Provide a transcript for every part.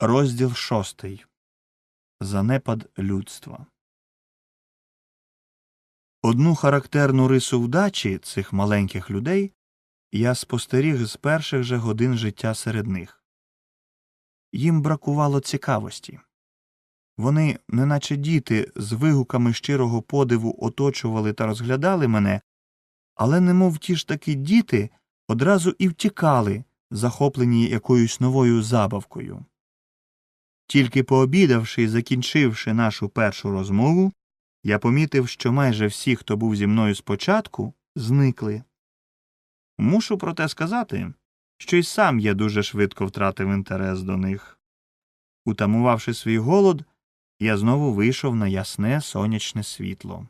Розділ шостий. Занепад людства. Одну характерну рису вдачі цих маленьких людей я спостеріг з перших же годин життя серед них. Їм бракувало цікавості. Вони, неначе діти, з вигуками щирого подиву оточували та розглядали мене, але немов ті ж таки діти одразу і втікали, захоплені якоюсь новою забавкою. Тільки пообідавши і закінчивши нашу першу розмову, я помітив, що майже всі, хто був зі мною спочатку, зникли. Мушу проте сказати, що й сам я дуже швидко втратив інтерес до них. Утамувавши свій голод, я знову вийшов на ясне сонячне світло.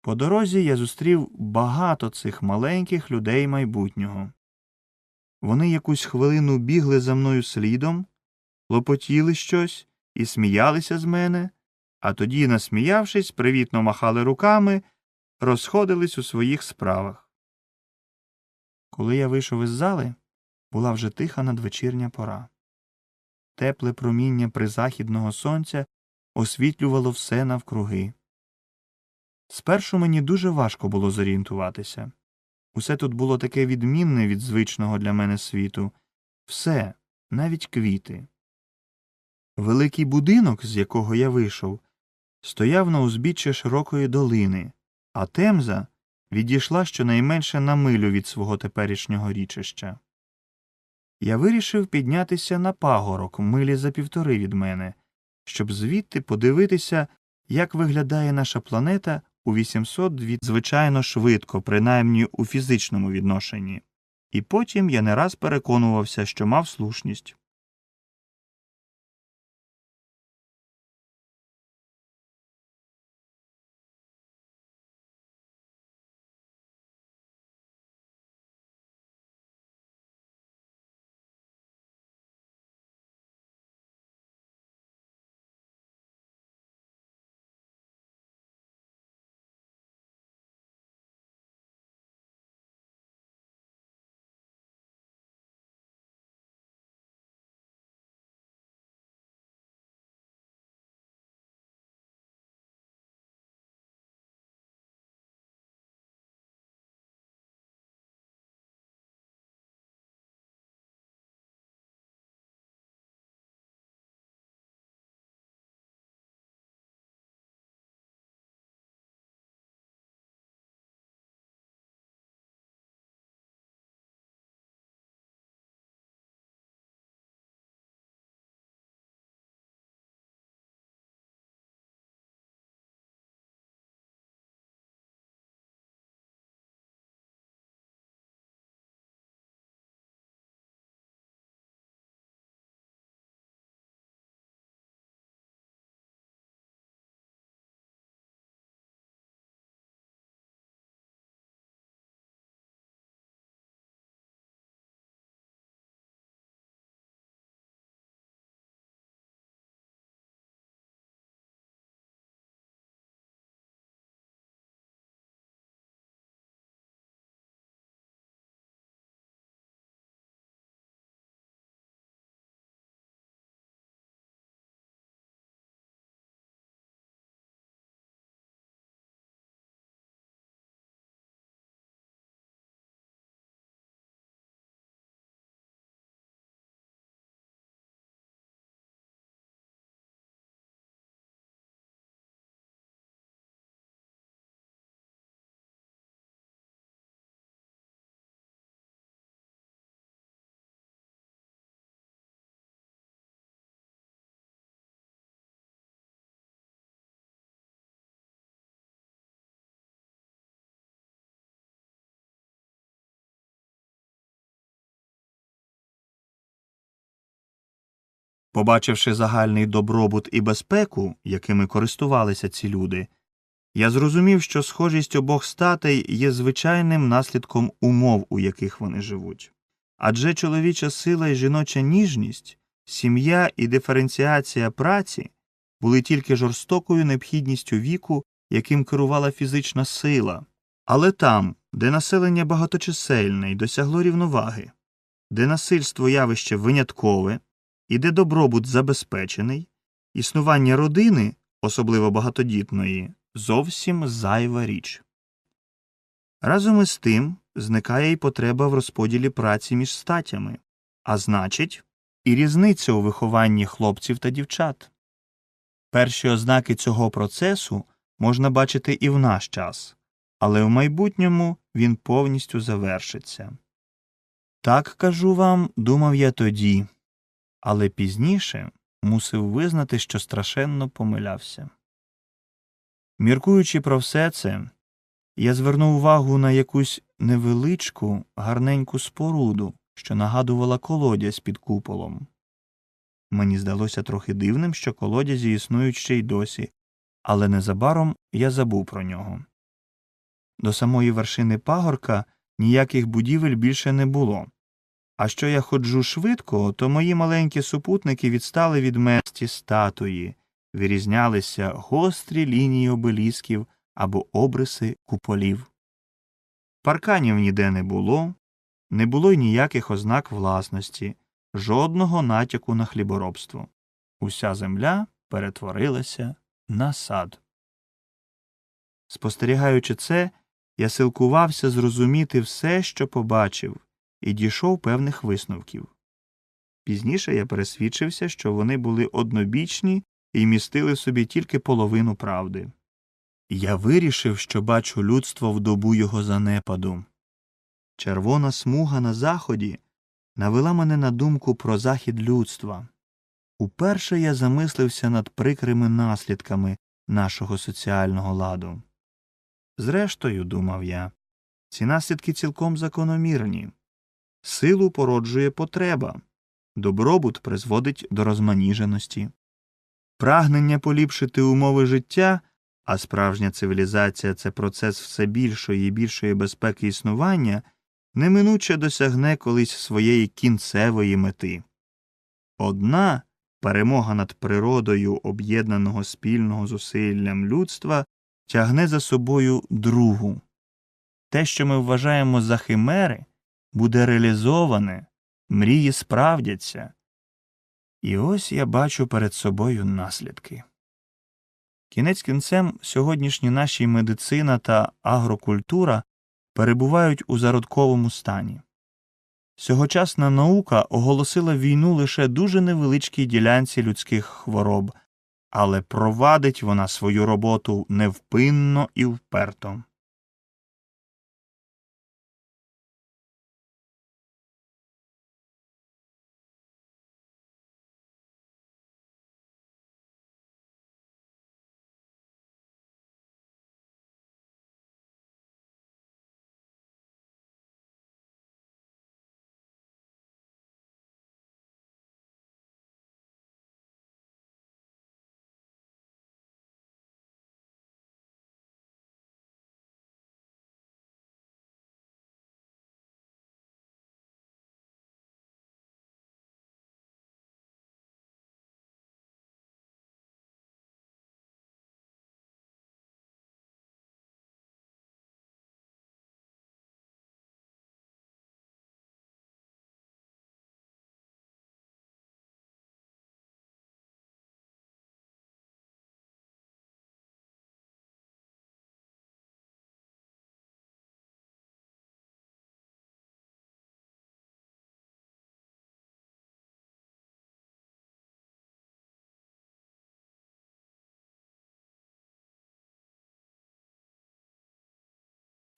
По дорозі я зустрів багато цих маленьких людей майбутнього. Вони якусь хвилину бігли за мною слідом, лопотіли щось і сміялися з мене, а тоді, насміявшись, привітно махали руками, розходились у своїх справах. Коли я вийшов із зали, була вже тиха надвечірня пора. Тепле проміння призахідного сонця освітлювало все навкруги. Спершу мені дуже важко було зорієнтуватися. Усе тут було таке відмінне від звичного для мене світу, все, навіть квіти. Великий будинок, з якого я вийшов, стояв на узбіччі широкої долини, а темза відійшла щонайменше на милю від свого теперішнього річища. Я вирішив піднятися на пагорок милі за півтори від мене, щоб звідти подивитися, як виглядає наша планета у 802 звичайно швидко, принаймні у фізичному відношенні, і потім я не раз переконувався, що мав слушність. Побачивши загальний добробут і безпеку, якими користувалися ці люди, я зрозумів, що схожість обох статей є звичайним наслідком умов, у яких вони живуть. Адже чоловіча сила і жіноча ніжність, сім'я і диференціація праці були тільки жорстокою необхідністю віку, яким керувала фізична сила, але там, де населення багаточисельне і досягло рівноваги, де насильство явище виняткове, і де добробут забезпечений, існування родини, особливо багатодітної, зовсім зайва річ. Разом із тим зникає й потреба в розподілі праці між статями, а значить, і різниця у вихованні хлопців та дівчат. Перші ознаки цього процесу можна бачити і в наш час, але в майбутньому він повністю завершиться. Так кажу вам, думав я тоді, але пізніше мусив визнати, що страшенно помилявся. Міркуючи про все це, я звернув увагу на якусь невеличку, гарненьку споруду, що нагадувала колодязь під куполом. Мені здалося трохи дивним, що колодязі існують ще й досі, але незабаром я забув про нього. До самої вершини пагорка ніяких будівель більше не було. А що я ходжу швидко, то мої маленькі супутники відстали від месті статуї, вирізнялися гострі лінії обелісків або обриси куполів. Парканів ніде не було, не було й ніяких ознак власності, жодного натяку на хліборобство. Уся земля перетворилася на сад. Спостерігаючи це, я силкувався зрозуміти все, що побачив, і дійшов певних висновків. Пізніше я пересвідчився, що вони були однобічні і містили собі тільки половину правди. Я вирішив, що бачу людство в добу його занепаду. Червона смуга на заході навела мене на думку про захід людства. Уперше я замислився над прикрими наслідками нашого соціального ладу. Зрештою, думав я, ці наслідки цілком закономірні. Силу породжує потреба, добробут призводить до розманіженості. Прагнення поліпшити умови життя, а справжня цивілізація це процес все більшої і більшої безпеки існування, неминуче досягне колись своєї кінцевої мети. Одна перемога над природою об'єднаного спільного зусиллям людства тягне за собою другу. Те, що ми вважаємо за химери, буде реалізоване, мрії справдяться. І ось я бачу перед собою наслідки. Кінець кінцем сьогоднішні наші медицина та агрокультура перебувають у зародковому стані. Сьогочасна наука оголосила війну лише дуже невеличкій ділянці людських хвороб, але провадить вона свою роботу невпинно і вперто.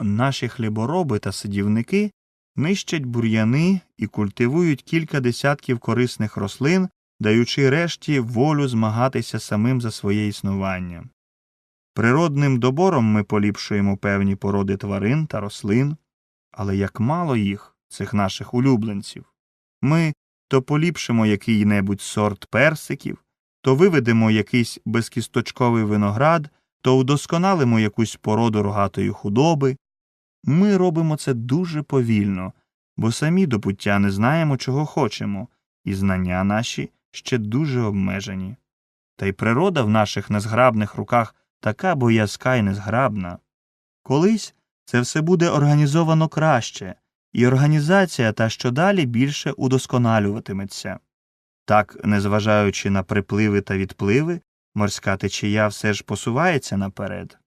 Наші хлібороби та садівники нищать бур'яни і культивують кілька десятків корисних рослин, даючи решті волю змагатися самим за своє існування. Природним добором ми поліпшуємо певні породи тварин та рослин, але як мало їх, цих наших улюбленців, ми то поліпшимо який небудь сорт персиків, то виведемо якийсь безкісточковий виноград, то удосконалимо якусь породу рогатої худоби. Ми робимо це дуже повільно, бо самі до пуття не знаємо, чого хочемо, і знання наші ще дуже обмежені. Та й природа в наших незграбних руках така боязка й незграбна. Колись це все буде організовано краще, і організація та що далі більше удосконалюватиметься. Так, незважаючи на припливи та відпливи, морська течія все ж посувається наперед.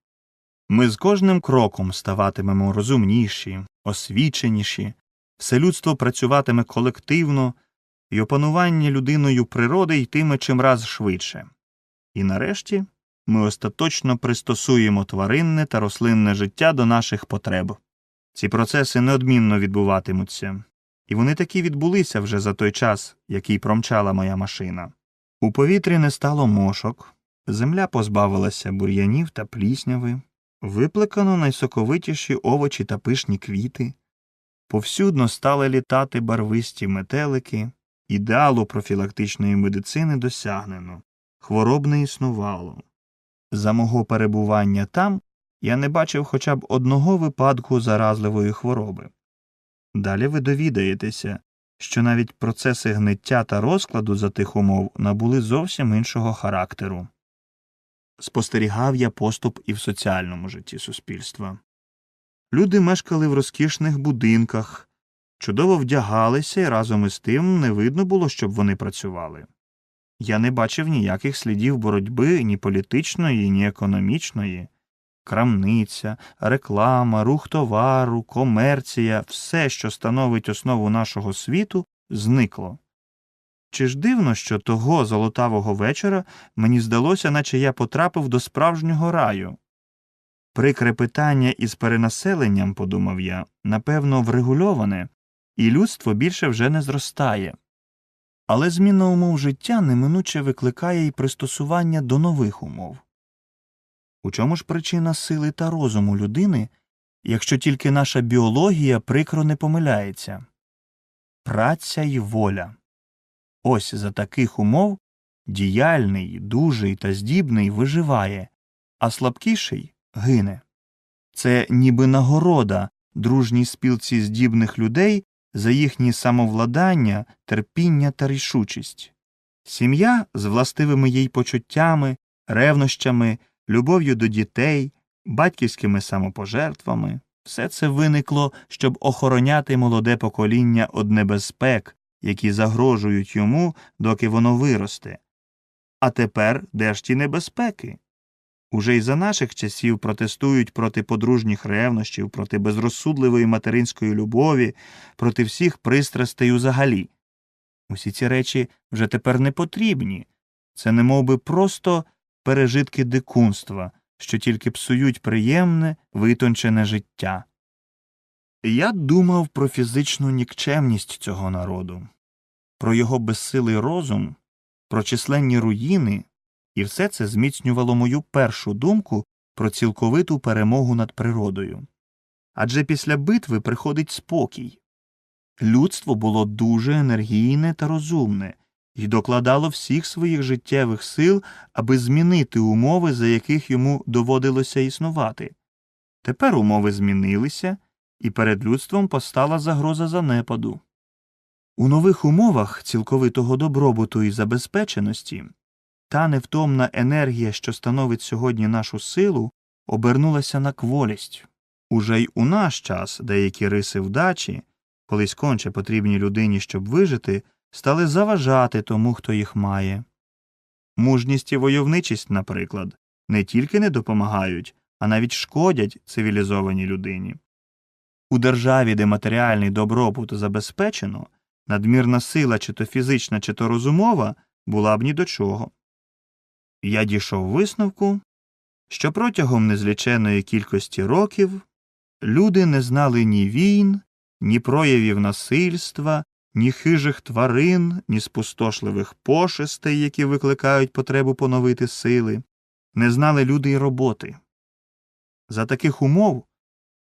Ми з кожним кроком ставатимемо розумніші, освіченіші, все людство працюватиме колективно, і опанування людиною природи йтиме чимраз швидше. І нарешті ми остаточно пристосуємо тваринне та рослинне життя до наших потреб. Ці процеси неодмінно відбуватимуться, і вони таки відбулися вже за той час, який промчала моя машина. У повітрі не стало мошок, земля позбавилася бур'янів та плісняви, виплекано найсоковитіші овочі та пишні квіти, повсюдно стали літати барвисті метелики, ідеалу профілактичної медицини досягнено, хвороб не існувало. За мого перебування там я не бачив хоча б одного випадку заразливої хвороби. Далі ви довідаєтеся, що навіть процеси гниття та розкладу за тих умов набули зовсім іншого характеру. Спостерігав я поступ і в соціальному житті суспільства. Люди мешкали в розкішних будинках, чудово вдягалися, і разом із тим не видно було, щоб вони працювали. Я не бачив ніяких слідів боротьби ні політичної, ні економічної. Крамниця, реклама, рух товару, комерція, все, що становить основу нашого світу, зникло. Чи ж дивно, що того золотавого вечора мені здалося, наче я потрапив до справжнього раю? Прикре питання із перенаселенням, подумав я, напевно, врегульоване, і людство більше вже не зростає. Але зміна умов життя неминуче викликає й пристосування до нових умов. У чому ж причина сили та розуму людини, якщо тільки наша біологія прикро не помиляється? Праця й воля. Ось за таких умов діяльний, дужий та здібний виживає, а слабкіший гине. Це ніби нагорода дружній спілці здібних людей за їхні самовладання, терпіння та рішучість. Сім'я з властивими їй почуттями, ревнощами, любов'ю до дітей, батьківськими самопожертвами все це виникло, щоб охороняти молоде покоління од небезпек, які загрожують йому, доки воно виросте. А тепер де ж ті небезпеки? Уже й за наших часів протестують проти подружніх ревнощів, проти безрозсудливої материнської любові, проти всіх пристрастей взагалі. Усі ці речі вже тепер не потрібні. Це немов би просто пережитки дикунства, що тільки псують приємне, витончене життя. Я думав про фізичну нікчемність цього народу, про його безсилий розум, про численні руїни, і все це зміцнювало мою першу думку про цілковиту перемогу над природою. Адже після битви приходить спокій. Людство було дуже енергійне та розумне і докладало всіх своїх життєвих сил, аби змінити умови, за яких йому доводилося існувати. Тепер умови змінилися, і перед людством постала загроза занепаду. У нових умовах цілковитого добробуту і забезпеченості та невтомна енергія, що становить сьогодні нашу силу, обернулася на кволість. Уже й у наш час деякі риси вдачі, колись конче потрібні людині, щоб вижити, стали заважати тому, хто їх має. Мужність і войовничість, наприклад, не тільки не допомагають, а навіть шкодять цивілізованій людині. У державі, де матеріальний добробут забезпечено, надмірна сила чи то фізична, чи то розумова була б ні до чого. Я дійшов висновку, що протягом незліченої кількості років люди не знали ні війн, ні проявів насильства, ні хижих тварин, ні спустошливих пошестей, які викликають потребу поновити сили, не знали люди й роботи. За таких умов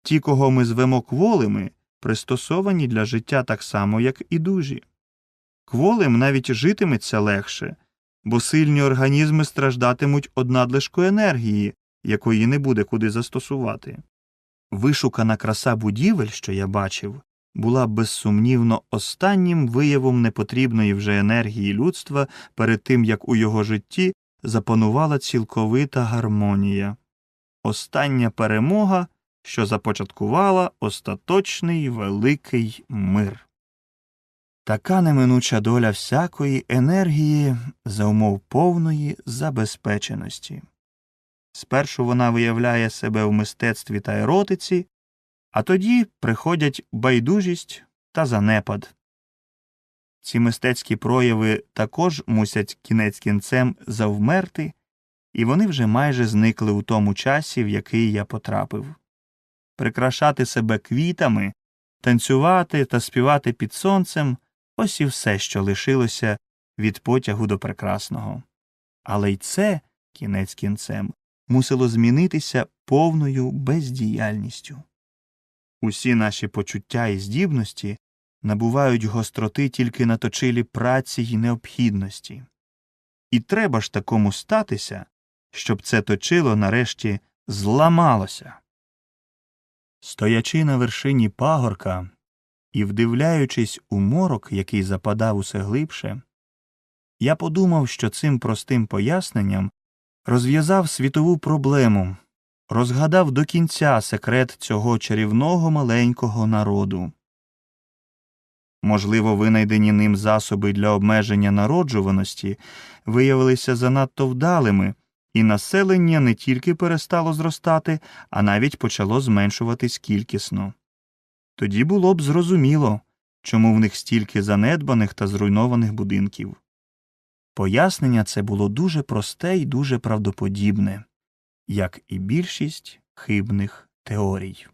ті, кого ми звемо кволими, пристосовані для життя так само, як і дужі. Кволим навіть житиметься легше, бо сильні організми страждатимуть од надлишку енергії, якої не буде куди застосувати. Вишукана краса будівель, що я бачив, була безсумнівно останнім виявом непотрібної вже енергії людства перед тим, як у його житті запанувала цілковита гармонія, остання перемога, що започаткувала остаточний великий мир. Така неминуча доля всякої енергії за умов повної забезпеченості. Спершу вона виявляє себе в мистецтві та еротиці, а тоді приходять байдужість та занепад. Ці мистецькі прояви також мусять кінець кінцем завмерти, і вони вже майже зникли у тому часі, в який я потрапив. Прикрашати себе квітами, танцювати та співати під сонцем ось і все, що лишилося від потягу до прекрасного. Але й це, кінець кінцем, мусило змінитися повною бездіяльністю. Усі наші почуття і здібності набувають гостроти тільки на точилі праці й необхідності. І треба ж такому статися, щоб це точило нарешті зламалося. Стоячи на вершині пагорка і вдивляючись у морок, який западав усе глибше, я подумав, що цим простим поясненням розв'язав світову проблему, розгадав до кінця секрет цього чарівного маленького народу. Можливо, винайдені ним засоби для обмеження народжуваності виявилися занадто вдалими, і населення не тільки перестало зростати, а навіть почало зменшуватись кількісно. Тоді було б зрозуміло, чому в них стільки занедбаних та зруйнованих будинків. Пояснення це було дуже просте і дуже правдоподібне, як і більшість хибних теорій.